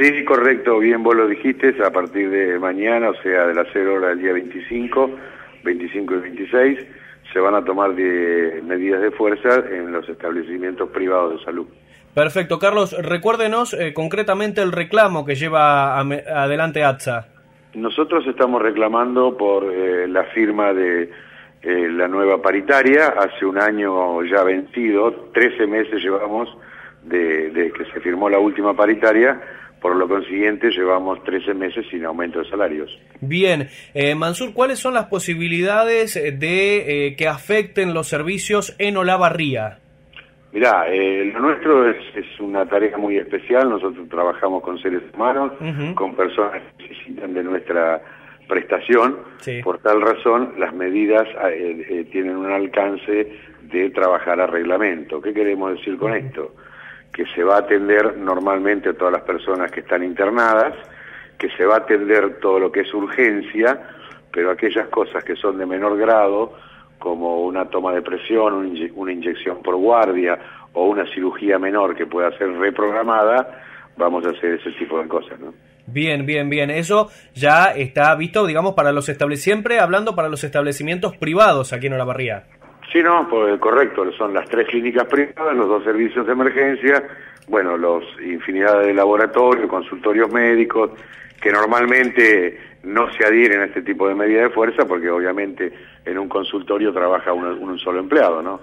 Sí, correcto, bien vos lo dijiste, a partir de mañana, o sea, de las 0 horas del día 25, 25 y 26, se van a tomar de medidas de fuerza en los establecimientos privados de salud. Perfecto, Carlos, recuérdenos eh, concretamente el reclamo que lleva adelante ATSA. Nosotros estamos reclamando por eh, la firma de eh, la nueva paritaria, hace un año ya vencido, 13 meses llevamos de, que se firmó la última paritaria, por lo consiguiente llevamos 13 meses sin aumento de salarios. Bien, eh, Mansur, ¿cuáles son las posibilidades de eh, que afecten los servicios en Olavarría? Mirá, eh, lo nuestro es, una tarea muy especial, nosotros trabajamos con seres humanos, con personas que necesitan de nuestra prestación, por tal razón las medidas tienen un alcance de trabajar a reglamento. ¿Qué queremos decir con esto? Que se va a atender normalmente a todas las personas que están internadas, que se va a atender todo lo que es urgencia, pero aquellas cosas que son de menor grado, como una toma de presión, una inyección por guardia o una cirugía menor que pueda ser reprogramada, vamos a hacer ese tipo de cosas, ¿no? Bien, bien, bien. Eso ya está visto, digamos, para los establecimientos, siempre hablando para los establecimientos privados aquí en Olavarría. Sí, no, pues, correcto, son las tres clínicas privadas, los dos servicios de emergencia, bueno, los infinidad de laboratorios, consultorios médicos, que normalmente no se adhieren a este tipo de medida de fuerza porque obviamente en un consultorio trabaja un solo empleado, ¿no?